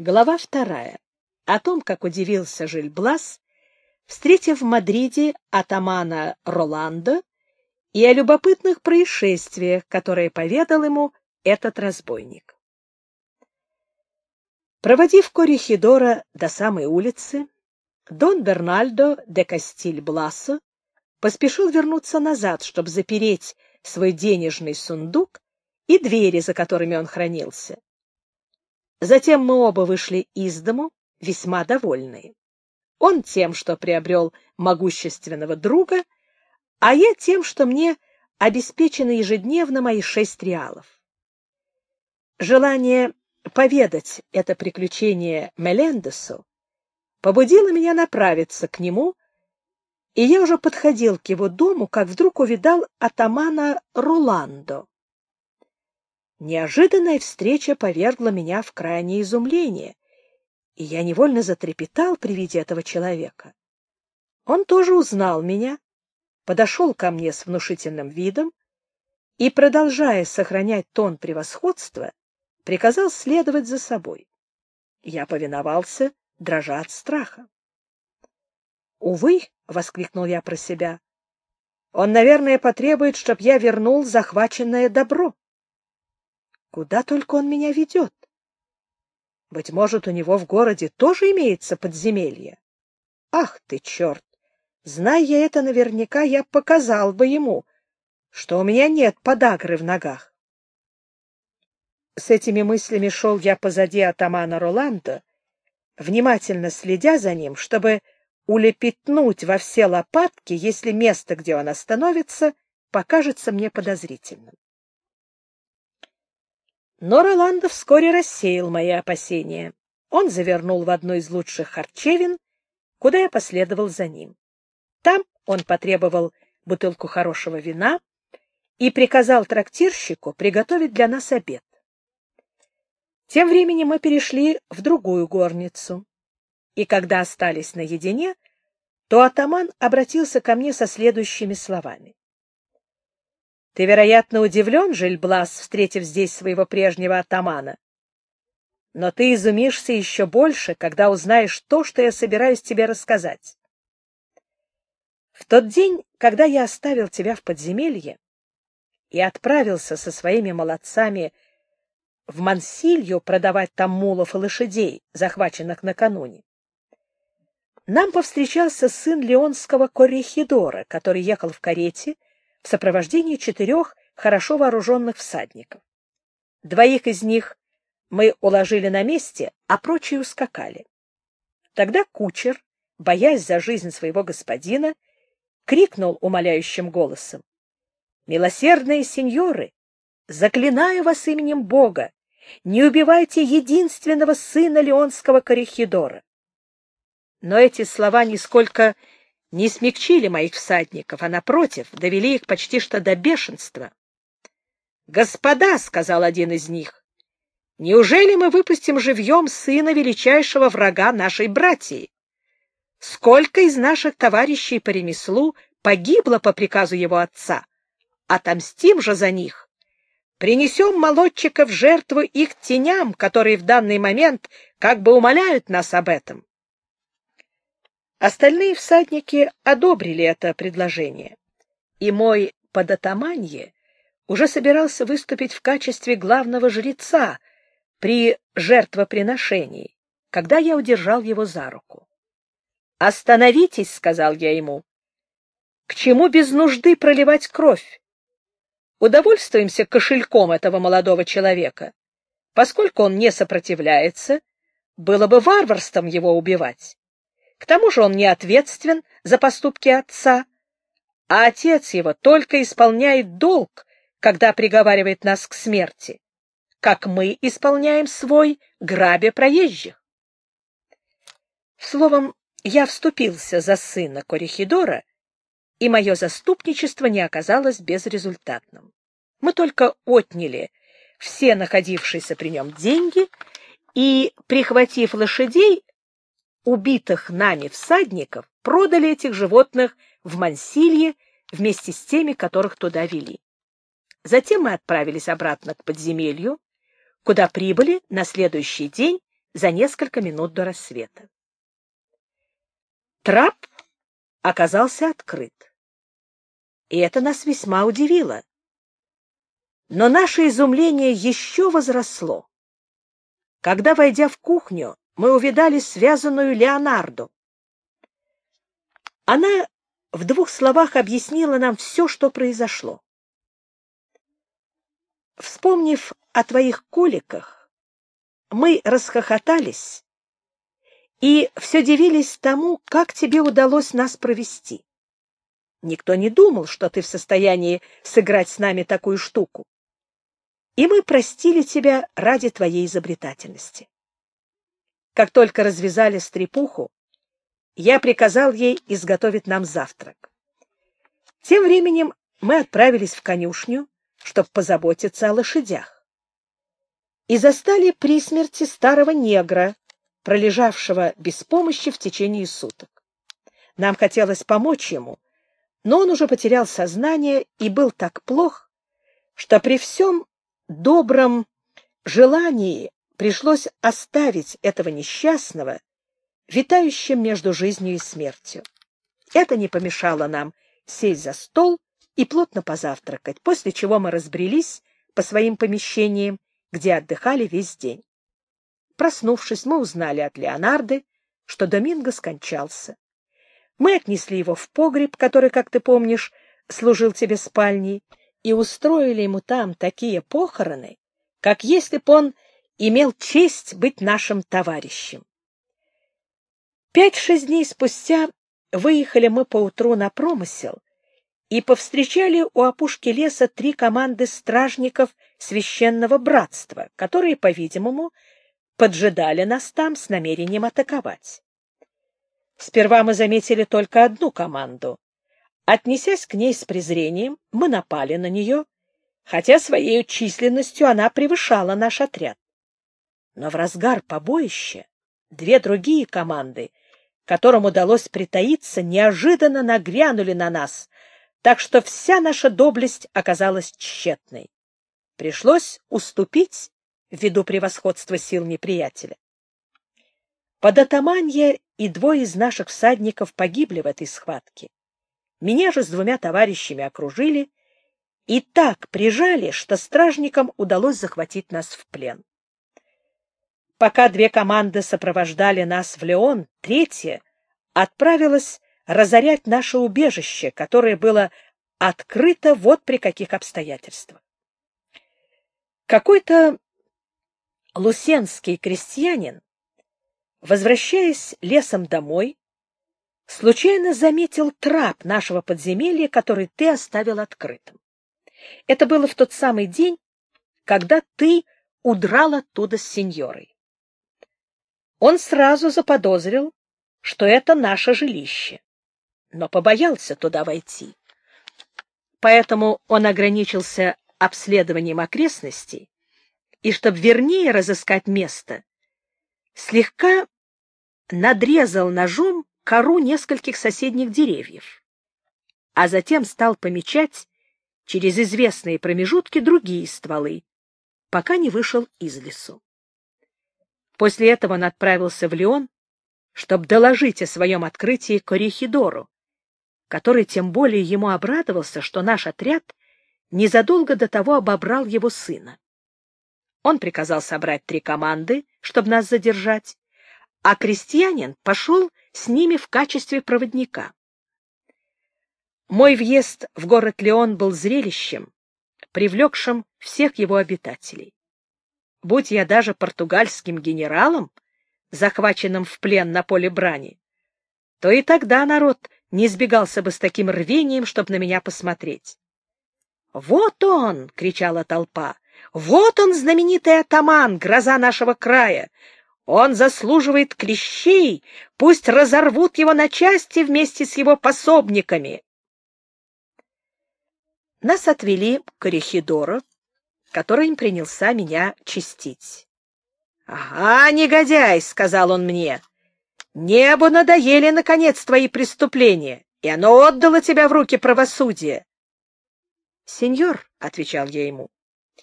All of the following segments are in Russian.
Глава вторая. О том, как удивился Жильблас, встретив в Мадриде атамана Роландо, и о любопытных происшествиях, которые поведал ему этот разбойник. Проводив Корихидора до самой улицы, Дон Бернальдо де Кастиль-Бласо поспешил вернуться назад, чтобы запереть свой денежный сундук и двери, за которыми он хранился. Затем мы оба вышли из дому, весьма довольные. Он тем, что приобрел могущественного друга, а я тем, что мне обеспечены ежедневно мои шесть реалов. Желание поведать это приключение Мелендесу побудило меня направиться к нему, и я уже подходил к его дому, как вдруг увидал атамана Руландо. Неожиданная встреча повергла меня в крайнее изумление, и я невольно затрепетал при виде этого человека. Он тоже узнал меня, подошел ко мне с внушительным видом и, продолжая сохранять тон превосходства, приказал следовать за собой. Я повиновался, дрожа от страха. «Увы!» — воскликнул я про себя. «Он, наверное, потребует, чтобы я вернул захваченное добро». Куда только он меня ведет? Быть может, у него в городе тоже имеется подземелье? Ах ты, черт! Зная я это наверняка, я показал бы ему, что у меня нет подагры в ногах. С этими мыслями шел я позади атамана Роланда, внимательно следя за ним, чтобы улепетнуть во все лопатки, если место, где он остановится, покажется мне подозрительным. Но Роландо вскоре рассеял мои опасения. Он завернул в одну из лучших харчевин, куда я последовал за ним. Там он потребовал бутылку хорошего вина и приказал трактирщику приготовить для нас обед. Тем временем мы перешли в другую горницу, и когда остались наедине, то атаман обратился ко мне со следующими словами. Ты, вероятно, удивлен, Жильблас, встретив здесь своего прежнего атамана. Но ты изумишься еще больше, когда узнаешь то, что я собираюсь тебе рассказать. В тот день, когда я оставил тебя в подземелье и отправился со своими молодцами в Мансилью продавать там мулов и лошадей, захваченных накануне, нам повстречался сын леонского коррехидора, который ехал в карете в сопровождении четырех хорошо вооруженных всадников. Двоих из них мы уложили на месте, а прочие ускакали. Тогда кучер, боясь за жизнь своего господина, крикнул умоляющим голосом. — Милосердные сеньоры, заклинаю вас именем Бога, не убивайте единственного сына Леонского корехидора. Но эти слова нисколько не смягчили моих всадников, а, напротив, довели их почти что до бешенства. «Господа», — сказал один из них, — «неужели мы выпустим живьем сына величайшего врага нашей братьи? Сколько из наших товарищей по ремеслу погибло по приказу его отца? Отомстим же за них. Принесем молодчика в жертву их теням, которые в данный момент как бы умоляют нас об этом. Остальные всадники одобрили это предложение, и мой податаманье уже собирался выступить в качестве главного жреца при жертвоприношении, когда я удержал его за руку. «Остановитесь», — сказал я ему. «К чему без нужды проливать кровь? Удовольствуемся кошельком этого молодого человека. Поскольку он не сопротивляется, было бы варварством его убивать. К тому же он не ответственен за поступки отца, а отец его только исполняет долг, когда приговаривает нас к смерти, как мы исполняем свой, грабя проезжих. Словом, я вступился за сына Корихидора, и мое заступничество не оказалось безрезультатным. Мы только отняли все находившиеся при нем деньги и, прихватив лошадей, убитых нами всадников продали этих животных в Мансилье вместе с теми, которых туда вели. Затем мы отправились обратно к подземелью, куда прибыли на следующий день за несколько минут до рассвета. Трап оказался открыт. И это нас весьма удивило. Но наше изумление еще возросло. Когда, войдя в кухню, мы увидали связанную Леонарду. Она в двух словах объяснила нам все, что произошло. Вспомнив о твоих коликах, мы расхохотались и все дивились тому, как тебе удалось нас провести. Никто не думал, что ты в состоянии сыграть с нами такую штуку. И мы простили тебя ради твоей изобретательности. Как только развязали стрепуху, я приказал ей изготовить нам завтрак. Тем временем мы отправились в конюшню, чтобы позаботиться о лошадях. И застали при смерти старого негра, пролежавшего без помощи в течение суток. Нам хотелось помочь ему, но он уже потерял сознание и был так плох, что при всем добром желании пришлось оставить этого несчастного витающим между жизнью и смертью. Это не помешало нам сесть за стол и плотно позавтракать, после чего мы разбрелись по своим помещениям, где отдыхали весь день. Проснувшись, мы узнали от Леонарды, что Доминго скончался. Мы отнесли его в погреб, который, как ты помнишь, служил тебе спальней, и устроили ему там такие похороны, как если б он имел честь быть нашим товарищем. Пять-шесть дней спустя выехали мы поутру на промысел и повстречали у опушки леса три команды стражников священного братства, которые, по-видимому, поджидали нас там с намерением атаковать. Сперва мы заметили только одну команду. Отнесясь к ней с презрением, мы напали на нее, хотя своей численностью она превышала наш отряд. Но в разгар побоища две другие команды — которым удалось притаиться, неожиданно нагрянули на нас, так что вся наша доблесть оказалась тщетной. Пришлось уступить ввиду превосходства сил неприятеля. Под Атаманье и двое из наших всадников погибли в этой схватке. Меня же с двумя товарищами окружили и так прижали, что стражникам удалось захватить нас в плен. Пока две команды сопровождали нас в Леон, третья отправилась разорять наше убежище, которое было открыто вот при каких обстоятельствах. Какой-то лусенский крестьянин, возвращаясь лесом домой, случайно заметил трап нашего подземелья, который ты оставил открытым. Это было в тот самый день, когда ты удрал оттуда с сеньорой он сразу заподозрил, что это наше жилище, но побоялся туда войти. Поэтому он ограничился обследованием окрестностей и, чтобы вернее разыскать место, слегка надрезал ножом кору нескольких соседних деревьев, а затем стал помечать через известные промежутки другие стволы, пока не вышел из лесу. После этого он отправился в Лион, чтобы доложить о своем открытии Корихидору, который тем более ему обрадовался, что наш отряд незадолго до того обобрал его сына. Он приказал собрать три команды, чтобы нас задержать, а крестьянин пошел с ними в качестве проводника. Мой въезд в город Леон был зрелищем, привлекшим всех его обитателей будь я даже португальским генералом, захваченным в плен на поле брани, то и тогда народ не сбегался бы с таким рвением, чтобы на меня посмотреть. «Вот он!» — кричала толпа. «Вот он, знаменитый атаман, гроза нашего края! Он заслуживает клещей, пусть разорвут его на части вместе с его пособниками!» Нас отвели к Корихидору, который принялся меня чистить. — Ага, негодяй, — сказал он мне, — небу надоели, наконец, твои преступления, и оно отдало тебя в руки правосудия. — Сеньор, — отвечал я ему,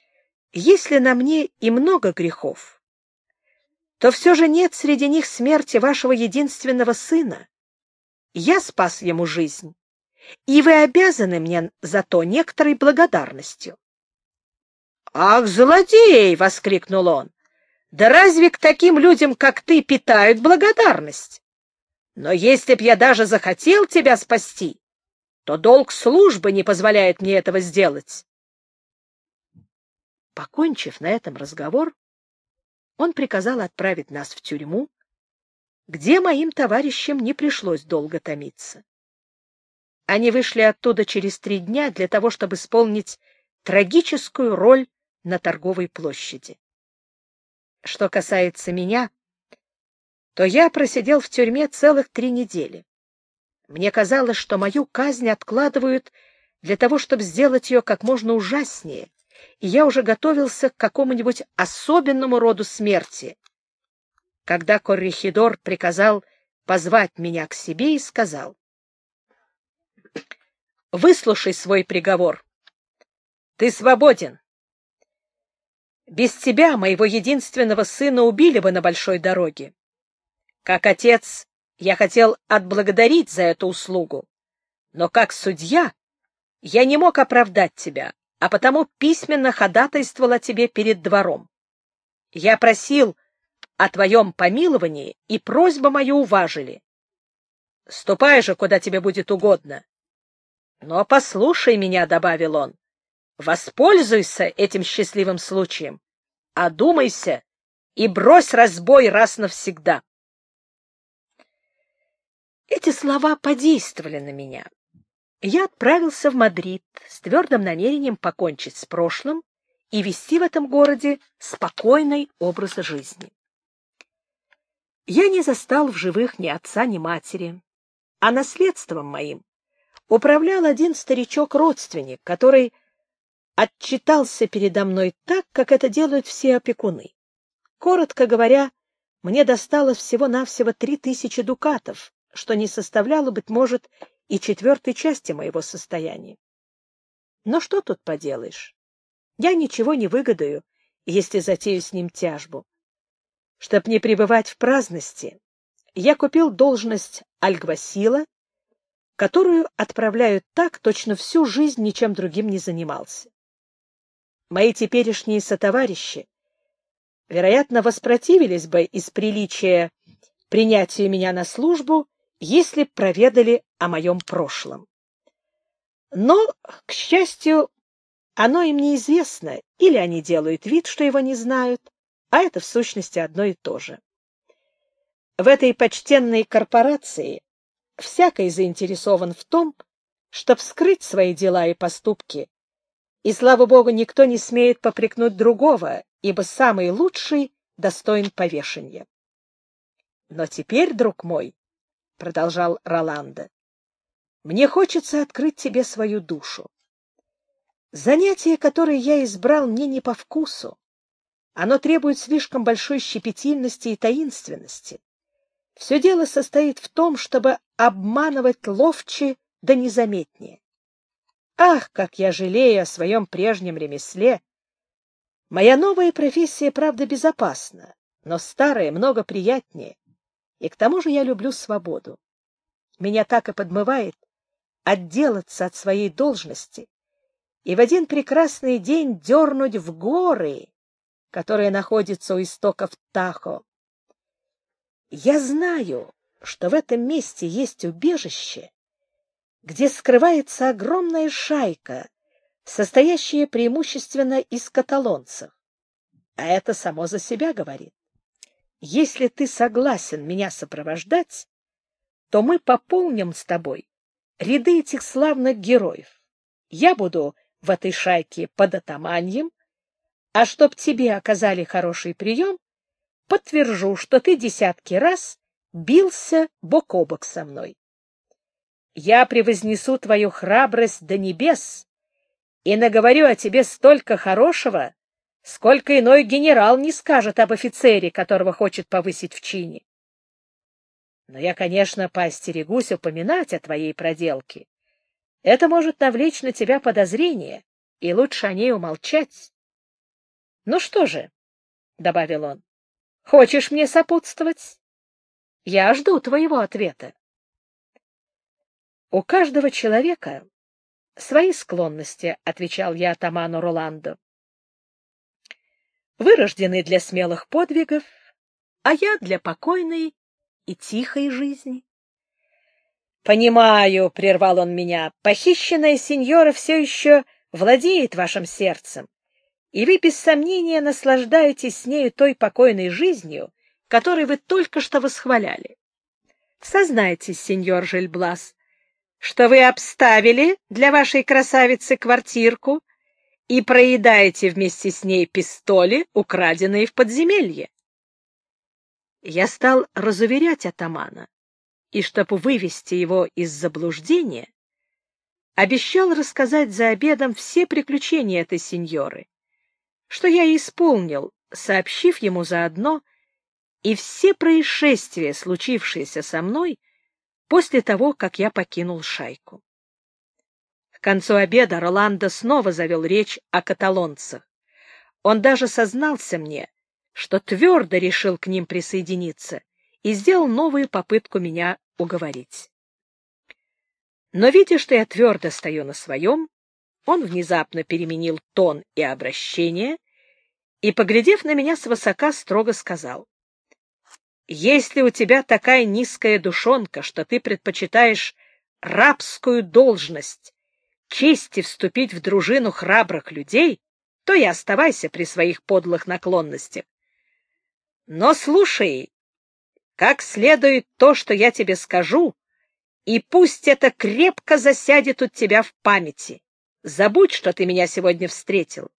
— если на мне и много грехов, то все же нет среди них смерти вашего единственного сына. Я спас ему жизнь, и вы обязаны мне за то некоторой благодарностью. — Ах, злодей! — воскликнул он. — Да разве к таким людям, как ты, питают благодарность? Но если б я даже захотел тебя спасти, то долг службы не позволяет мне этого сделать. Покончив на этом разговор, он приказал отправить нас в тюрьму, где моим товарищам не пришлось долго томиться. Они вышли оттуда через три дня для того, чтобы исполнить трагическую роль на торговой площади. Что касается меня, то я просидел в тюрьме целых три недели. Мне казалось, что мою казнь откладывают для того, чтобы сделать ее как можно ужаснее, и я уже готовился к какому-нибудь особенному роду смерти, когда Коррихидор приказал позвать меня к себе и сказал, «Выслушай свой приговор. Ты свободен. Без тебя, моего единственного сына, убили бы на большой дороге. Как отец, я хотел отблагодарить за эту услугу, но как судья я не мог оправдать тебя, а потому письменно ходатайствовал о тебе перед двором. Я просил о твоем помиловании, и просьбу мою уважили. Ступай же, куда тебе будет угодно. Но послушай меня, — добавил он, — воспользуйся этим счастливым случаем, одумайся и брось разбой раз навсегда. Эти слова подействовали на меня. Я отправился в Мадрид с твердым намерением покончить с прошлым и вести в этом городе спокойный образ жизни. Я не застал в живых ни отца, ни матери, а наследством моим управлял один старичок-родственник, который отчитался передо мной так, как это делают все опекуны. Коротко говоря, мне досталось всего-навсего три тысячи дукатов, что не составляло, быть может, и четвертой части моего состояния. Но что тут поделаешь? Я ничего не выгодаю, если затею с ним тяжбу. Чтоб не пребывать в праздности, я купил должность альгвасила, которую отправляют так, точно всю жизнь ничем другим не занимался. Мои теперешние сотоварищи, вероятно, воспротивились бы из приличия принятию меня на службу если б проведали о моем прошлом. Но, к счастью, оно им неизвестно, или они делают вид, что его не знают, а это в сущности одно и то же. В этой почтенной корпорации всякий заинтересован в том, чтобы скрыть свои дела и поступки, и, слава богу, никто не смеет попрекнуть другого, ибо самый лучший достоин повешения. Но теперь, друг мой, продолжал Роланда. Мне хочется открыть тебе свою душу. Занятие, которое я избрал, мне не по вкусу. Оно требует слишком большой щепетильности и таинственности. Все дело состоит в том, чтобы обманывать ловче да незаметнее. Ах, как я жалею о своем прежнем ремесле! Моя новая профессия, правда, безопасна, но старая много приятнее. И к тому же я люблю свободу. Меня так и подмывает отделаться от своей должности и в один прекрасный день дернуть в горы, которые находятся у истоков Тахо. Я знаю, что в этом месте есть убежище, где скрывается огромная шайка, состоящая преимущественно из каталонцев. А это само за себя говорит. Если ты согласен меня сопровождать, то мы пополним с тобой ряды этих славных героев. Я буду в этой шайке под атаманьем, а чтоб тебе оказали хороший прием, подтвержу, что ты десятки раз бился бок о бок со мной. Я превознесу твою храбрость до небес и наговорю о тебе столько хорошего, Сколько иной генерал не скажет об офицере, которого хочет повысить в чине. Но я, конечно, поостерегусь упоминать о твоей проделке. Это может навлечь на тебя подозрение, и лучше о ней умолчать. — Ну что же, — добавил он, — Хочешь мне сопутствовать? Я жду твоего ответа. У каждого человека свои склонности, — отвечал я атаману Роланду. Вырожденный для смелых подвигов, а я для покойной и тихой жизни. — Понимаю, — прервал он меня, — похищенная сеньора все еще владеет вашим сердцем, и вы без сомнения наслаждаетесь с нею той покойной жизнью, которой вы только что восхваляли. Сознайтесь, сеньор Жильблас, что вы обставили для вашей красавицы квартирку и проедаете вместе с ней пистоли, украденные в подземелье. Я стал разуверять атамана, и, чтобы вывести его из заблуждения, обещал рассказать за обедом все приключения этой сеньоры, что я и исполнил, сообщив ему заодно и все происшествия, случившиеся со мной, после того, как я покинул шайку. К концу обеда Роландо снова завел речь о каталонцах. Он даже сознался мне, что твердо решил к ним присоединиться и сделал новую попытку меня уговорить. Но, видя, что я твердо стою на своем, он внезапно переменил тон и обращение и, поглядев на меня свысока, строго сказал, если у тебя такая низкая душонка, что ты предпочитаешь рабскую должность, чести вступить в дружину храбрых людей, то и оставайся при своих подлых наклонностях. Но слушай, как следует то, что я тебе скажу, и пусть это крепко засядет у тебя в памяти. Забудь, что ты меня сегодня встретил,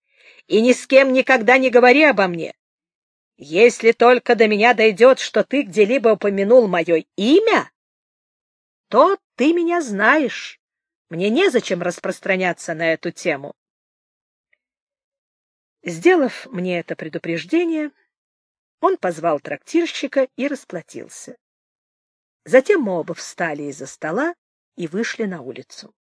и ни с кем никогда не говори обо мне. Если только до меня дойдет, что ты где-либо упомянул мое имя, то ты меня знаешь. Мне незачем распространяться на эту тему. Сделав мне это предупреждение, он позвал трактирщика и расплатился. Затем мы оба встали из-за стола и вышли на улицу.